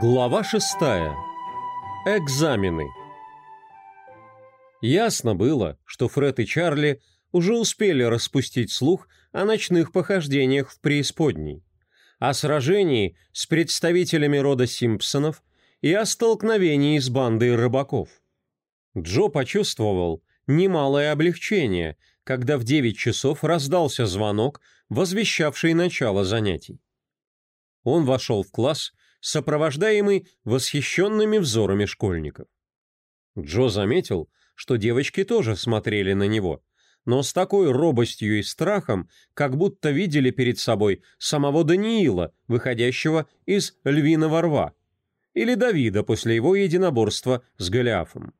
Глава шестая. Экзамены. Ясно было, что Фред и Чарли уже успели распустить слух о ночных похождениях в преисподней, о сражении с представителями рода Симпсонов и о столкновении с бандой рыбаков. Джо почувствовал немалое облегчение, когда в 9 часов раздался звонок, возвещавший начало занятий. Он вошел в класс сопровождаемый восхищенными взорами школьников. Джо заметил, что девочки тоже смотрели на него, но с такой робостью и страхом, как будто видели перед собой самого Даниила, выходящего из львиного рва, или Давида после его единоборства с Голиафом.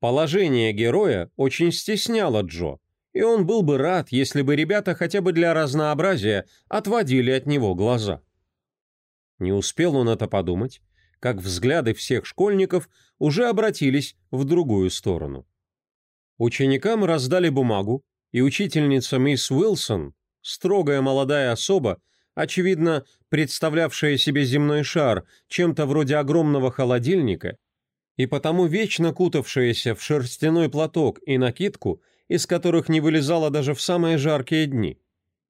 Положение героя очень стесняло Джо, и он был бы рад, если бы ребята хотя бы для разнообразия отводили от него глаза. Не успел он это подумать, как взгляды всех школьников уже обратились в другую сторону. Ученикам раздали бумагу, и учительница мисс Уилсон, строгая молодая особа, очевидно, представлявшая себе земной шар чем-то вроде огромного холодильника, и потому вечно кутавшаяся в шерстяной платок и накидку, из которых не вылезала даже в самые жаркие дни,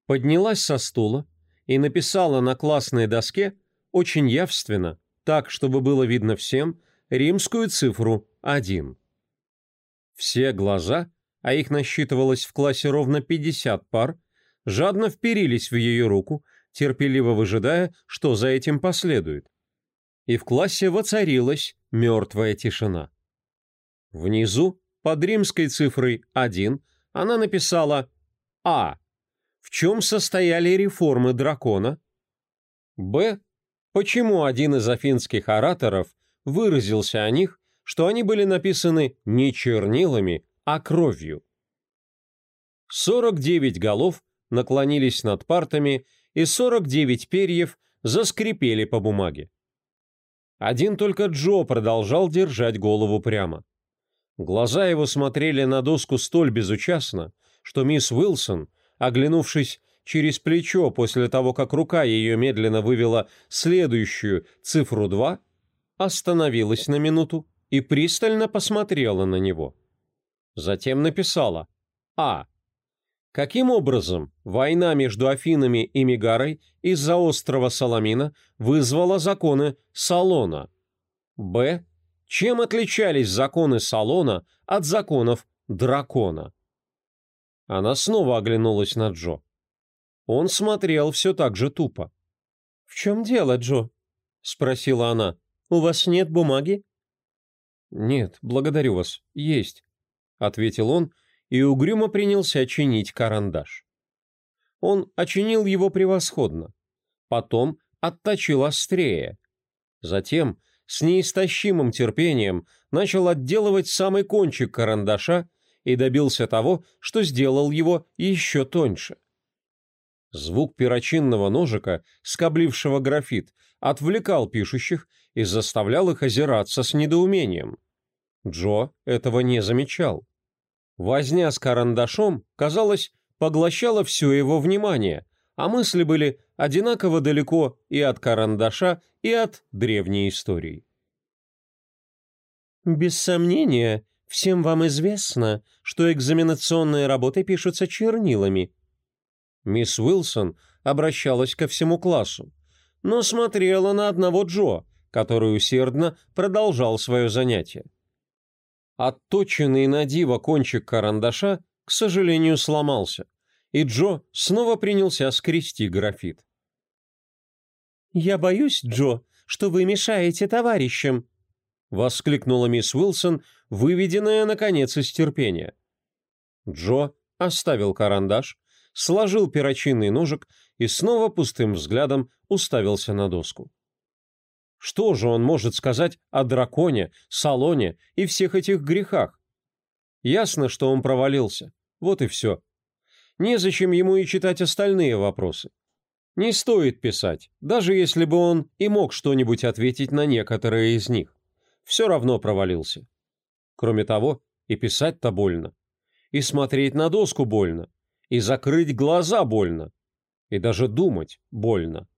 поднялась со стула и написала на классной доске очень явственно, так, чтобы было видно всем, римскую цифру 1. Все глаза, а их насчитывалось в классе ровно 50 пар, жадно вперились в ее руку, терпеливо выжидая, что за этим последует. И в классе воцарилась мертвая тишина. Внизу, под римской цифрой 1, она написала «А». В чем состояли реформы дракона? Б почему один из афинских ораторов выразился о них, что они были написаны не чернилами, а кровью. 49 голов наклонились над партами, и 49 перьев заскрипели по бумаге. Один только Джо продолжал держать голову прямо. Глаза его смотрели на доску столь безучастно, что мисс Уилсон, оглянувшись через плечо после того, как рука ее медленно вывела следующую цифру 2, остановилась на минуту и пристально посмотрела на него. Затем написала «А». Каким образом война между Афинами и Мегарой из-за острова Саламина вызвала законы Салона? Б. Чем отличались законы Салона от законов Дракона? Она снова оглянулась на Джо. Он смотрел все так же тупо. «В чем дело, Джо?» — спросила она. «У вас нет бумаги?» «Нет, благодарю вас, есть», — ответил он и угрюмо принялся чинить карандаш. Он очинил его превосходно, потом отточил острее. Затем, с неистощимым терпением, начал отделывать самый кончик карандаша и добился того, что сделал его еще тоньше. Звук перочинного ножика, скоблившего графит, отвлекал пишущих и заставлял их озираться с недоумением. Джо этого не замечал. Возня с карандашом, казалось, поглощала все его внимание, а мысли были одинаково далеко и от карандаша, и от древней истории. «Без сомнения, всем вам известно, что экзаменационные работы пишутся чернилами», Мисс Уилсон обращалась ко всему классу, но смотрела на одного Джо, который усердно продолжал свое занятие. Отточенный на диво кончик карандаша, к сожалению, сломался, и Джо снова принялся скрести графит. «Я боюсь, Джо, что вы мешаете товарищам», — воскликнула мисс Уилсон, выведенная, наконец, из терпения. Джо оставил карандаш, сложил перочинный ножик и снова пустым взглядом уставился на доску. Что же он может сказать о драконе, салоне и всех этих грехах? Ясно, что он провалился. Вот и все. Незачем ему и читать остальные вопросы. Не стоит писать, даже если бы он и мог что-нибудь ответить на некоторые из них. Все равно провалился. Кроме того, и писать-то больно. И смотреть на доску больно и закрыть глаза больно, и даже думать больно.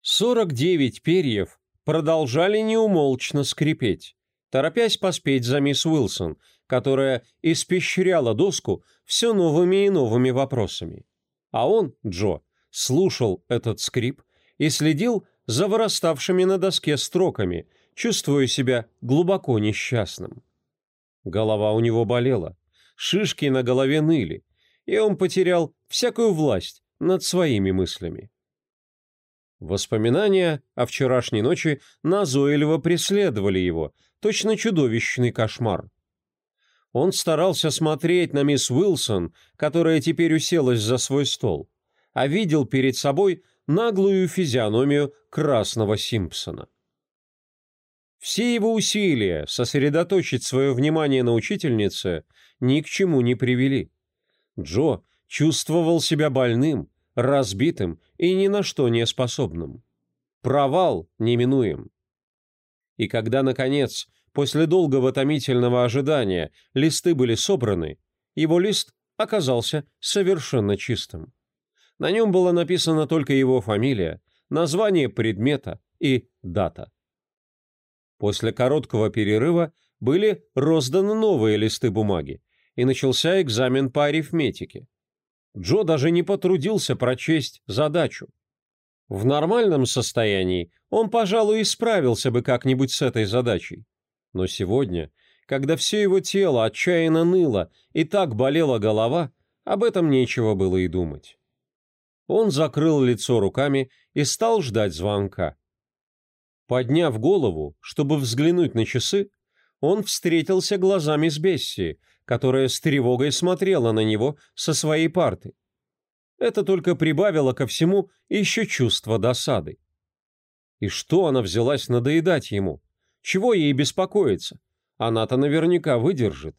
49 перьев продолжали неумолчно скрипеть, торопясь поспеть за мисс Уилсон, которая испещряла доску все новыми и новыми вопросами. А он, Джо, слушал этот скрип и следил за выраставшими на доске строками, чувствуя себя глубоко несчастным. Голова у него болела, шишки на голове ныли, и он потерял всякую власть над своими мыслями. Воспоминания о вчерашней ночи назойливо преследовали его, точно чудовищный кошмар. Он старался смотреть на мисс Уилсон, которая теперь уселась за свой стол, а видел перед собой наглую физиономию красного Симпсона. Все его усилия сосредоточить свое внимание на учительнице ни к чему не привели. Джо чувствовал себя больным, разбитым и ни на что не способным. Провал неминуем. И когда, наконец, после долгого томительного ожидания листы были собраны, его лист оказался совершенно чистым. На нем была написана только его фамилия, название предмета и дата. После короткого перерыва были розданы новые листы бумаги, и начался экзамен по арифметике. Джо даже не потрудился прочесть задачу. В нормальном состоянии он, пожалуй, и справился бы как-нибудь с этой задачей. Но сегодня, когда все его тело отчаянно ныло и так болела голова, об этом нечего было и думать. Он закрыл лицо руками и стал ждать звонка. Подняв голову, чтобы взглянуть на часы, он встретился глазами с Бесси, которая с тревогой смотрела на него со своей парты. Это только прибавило ко всему еще чувство досады. И что она взялась надоедать ему? Чего ей беспокоиться? Она-то наверняка выдержит.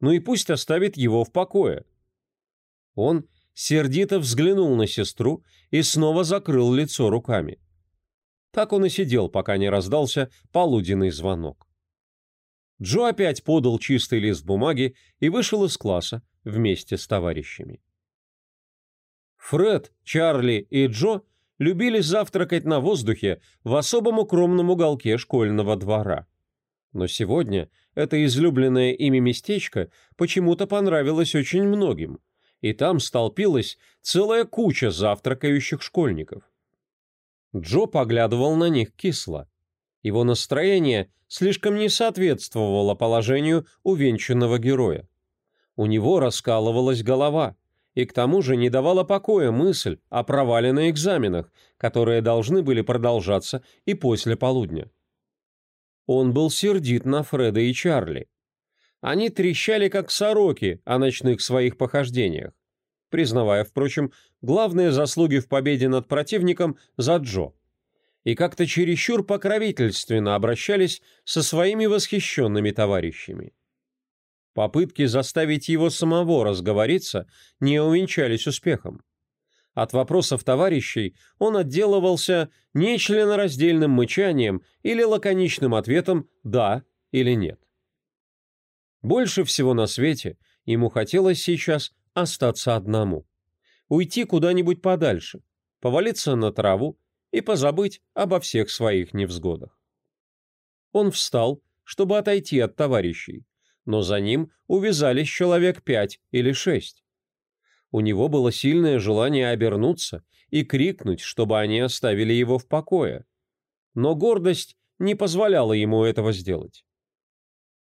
Ну и пусть оставит его в покое. Он сердито взглянул на сестру и снова закрыл лицо руками. Так он и сидел, пока не раздался полуденный звонок. Джо опять подал чистый лист бумаги и вышел из класса вместе с товарищами. Фред, Чарли и Джо любили завтракать на воздухе в особом укромном уголке школьного двора. Но сегодня это излюбленное ими местечко почему-то понравилось очень многим, и там столпилась целая куча завтракающих школьников. Джо поглядывал на них кисло. Его настроение слишком не соответствовало положению увенчанного героя. У него раскалывалась голова, и к тому же не давала покоя мысль о провале на экзаменах, которые должны были продолжаться и после полудня. Он был сердит на Фреда и Чарли. Они трещали, как сороки, о ночных своих похождениях признавая, впрочем, главные заслуги в победе над противником за Джо. И как-то чересчур покровительственно обращались со своими восхищенными товарищами. Попытки заставить его самого разговориться не увенчались успехом. От вопросов товарищей он отделывался нечленораздельным мычанием или лаконичным ответом «да» или «нет». Больше всего на свете ему хотелось сейчас остаться одному. Уйти куда-нибудь подальше, повалиться на траву и позабыть обо всех своих невзгодах. Он встал, чтобы отойти от товарищей, но за ним увязались человек пять или шесть. У него было сильное желание обернуться и крикнуть, чтобы они оставили его в покое. Но гордость не позволяла ему этого сделать.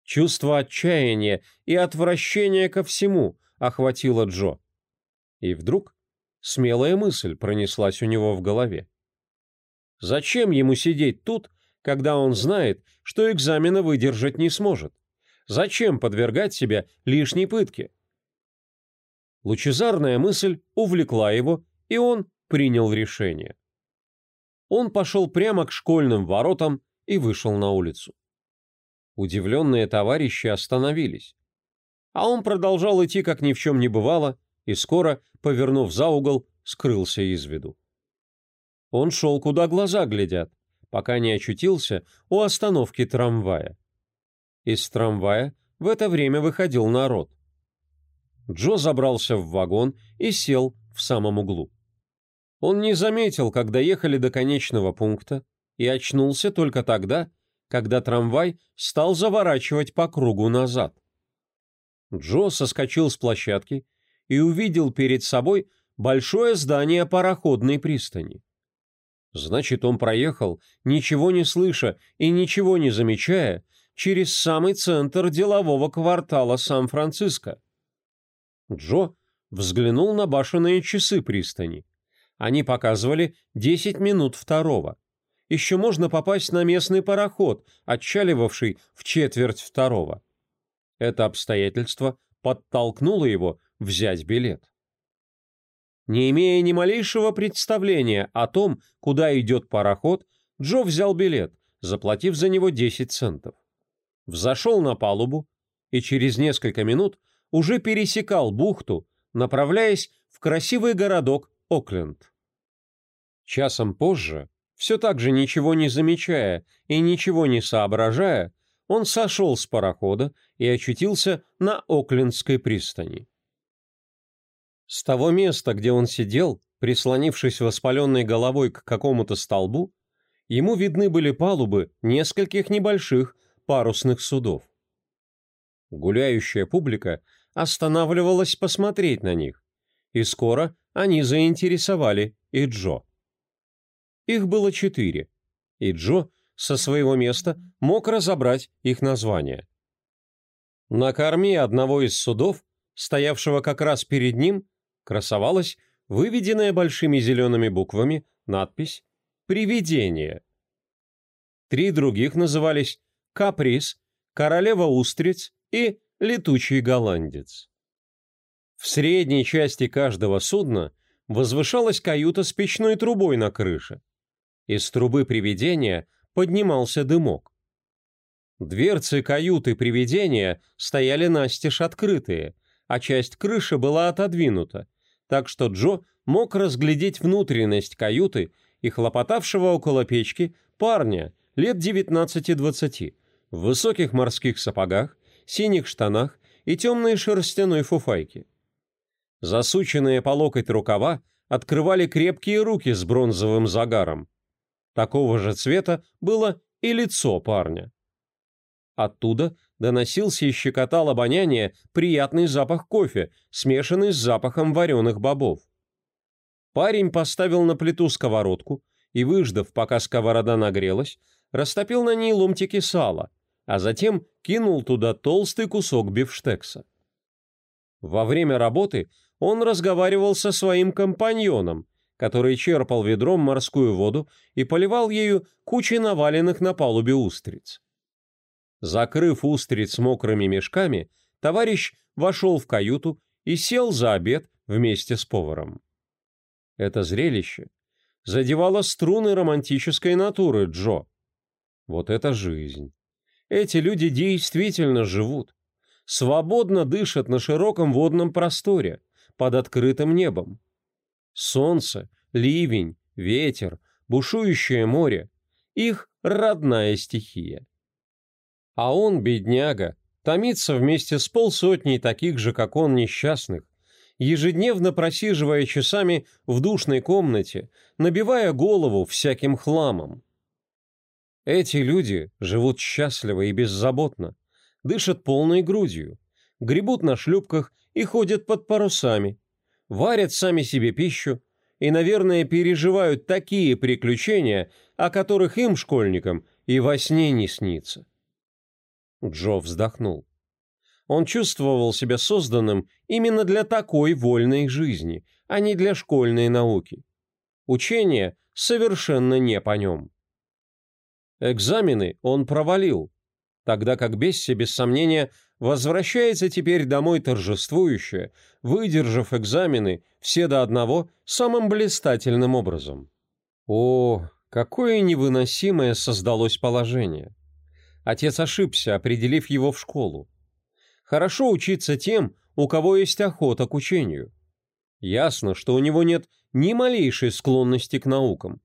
Чувство отчаяния и отвращения ко всему охватило Джо. И вдруг смелая мысль пронеслась у него в голове. Зачем ему сидеть тут, когда он знает, что экзамена выдержать не сможет? Зачем подвергать себя лишней пытке? Лучезарная мысль увлекла его, и он принял решение. Он пошел прямо к школьным воротам и вышел на улицу. Удивленные товарищи остановились а он продолжал идти, как ни в чем не бывало, и скоро, повернув за угол, скрылся из виду. Он шел, куда глаза глядят, пока не очутился у остановки трамвая. Из трамвая в это время выходил народ. Джо забрался в вагон и сел в самом углу. Он не заметил, когда ехали до конечного пункта, и очнулся только тогда, когда трамвай стал заворачивать по кругу назад. Джо соскочил с площадки и увидел перед собой большое здание пароходной пристани. Значит, он проехал, ничего не слыша и ничего не замечая, через самый центр делового квартала Сан-Франциско. Джо взглянул на башенные часы пристани. Они показывали 10 минут второго. Еще можно попасть на местный пароход, отчаливавший в четверть второго. Это обстоятельство подтолкнуло его взять билет. Не имея ни малейшего представления о том, куда идет пароход, Джо взял билет, заплатив за него 10 центов. Взошел на палубу и через несколько минут уже пересекал бухту, направляясь в красивый городок Окленд. Часом позже, все так же ничего не замечая и ничего не соображая, он сошел с парохода и очутился на Оклендской пристани. С того места, где он сидел, прислонившись воспаленной головой к какому-то столбу, ему видны были палубы нескольких небольших парусных судов. Гуляющая публика останавливалась посмотреть на них, и скоро они заинтересовали и Джо. Их было четыре, и Джо со своего места мог разобрать их названия. На корме одного из судов, стоявшего как раз перед ним, красовалась выведенная большими зелеными буквами надпись «Привидение». Три других назывались «Каприз», «Королева устриц» и «Летучий голландец». В средней части каждого судна возвышалась каюта с печной трубой на крыше. Из трубы привидения поднимался дымок. Дверцы каюты привидения стояли настежь открытые, а часть крыши была отодвинута, так что Джо мог разглядеть внутренность каюты и хлопотавшего около печки парня лет 19-20 в высоких морских сапогах, синих штанах и темной шерстяной фуфайке. Засученные по локоть рукава открывали крепкие руки с бронзовым загаром. Такого же цвета было и лицо парня. Оттуда доносился и щекотал обоняние приятный запах кофе, смешанный с запахом вареных бобов. Парень поставил на плиту сковородку и, выждав, пока сковорода нагрелась, растопил на ней ломтики сала, а затем кинул туда толстый кусок бифштекса. Во время работы он разговаривал со своим компаньоном, который черпал ведром морскую воду и поливал ею кучи наваленных на палубе устриц. Закрыв устриц мокрыми мешками, товарищ вошел в каюту и сел за обед вместе с поваром. Это зрелище задевало струны романтической натуры Джо. Вот это жизнь. Эти люди действительно живут. Свободно дышат на широком водном просторе, под открытым небом. Солнце, ливень, ветер, бушующее море — их родная стихия. А он, бедняга, томится вместе с полсотней таких же, как он, несчастных, ежедневно просиживая часами в душной комнате, набивая голову всяким хламом. Эти люди живут счастливо и беззаботно, дышат полной грудью, гребут на шлюпках и ходят под парусами, варят сами себе пищу и, наверное, переживают такие приключения, о которых им, школьникам, и во сне не снится. Джо вздохнул. Он чувствовал себя созданным именно для такой вольной жизни, а не для школьной науки. Учение совершенно не по нем. Экзамены он провалил, тогда как Бесси, без сомнения, возвращается теперь домой торжествующе, выдержав экзамены все до одного самым блистательным образом. О, какое невыносимое создалось положение! Отец ошибся, определив его в школу. Хорошо учиться тем, у кого есть охота к учению. Ясно, что у него нет ни малейшей склонности к наукам.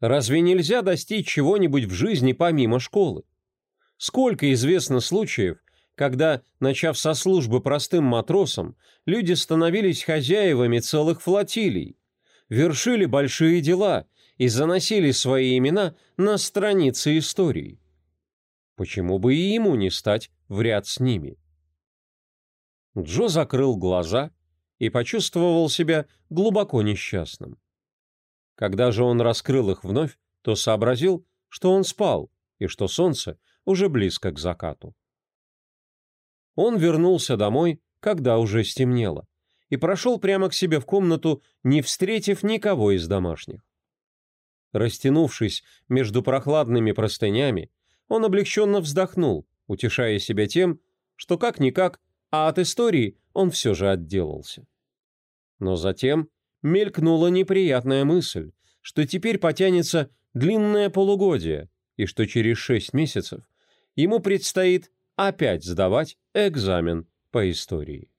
Разве нельзя достичь чего-нибудь в жизни помимо школы? Сколько известно случаев, когда, начав со службы простым матросом, люди становились хозяевами целых флотилий, вершили большие дела и заносили свои имена на страницы истории. Почему бы и ему не стать в ряд с ними? Джо закрыл глаза и почувствовал себя глубоко несчастным. Когда же он раскрыл их вновь, то сообразил, что он спал и что солнце уже близко к закату. Он вернулся домой, когда уже стемнело, и прошел прямо к себе в комнату, не встретив никого из домашних. Растянувшись между прохладными простынями, он облегченно вздохнул, утешая себя тем, что как-никак, а от истории он все же отделался. Но затем мелькнула неприятная мысль, что теперь потянется длинное полугодие, и что через шесть месяцев ему предстоит опять сдавать экзамен по истории.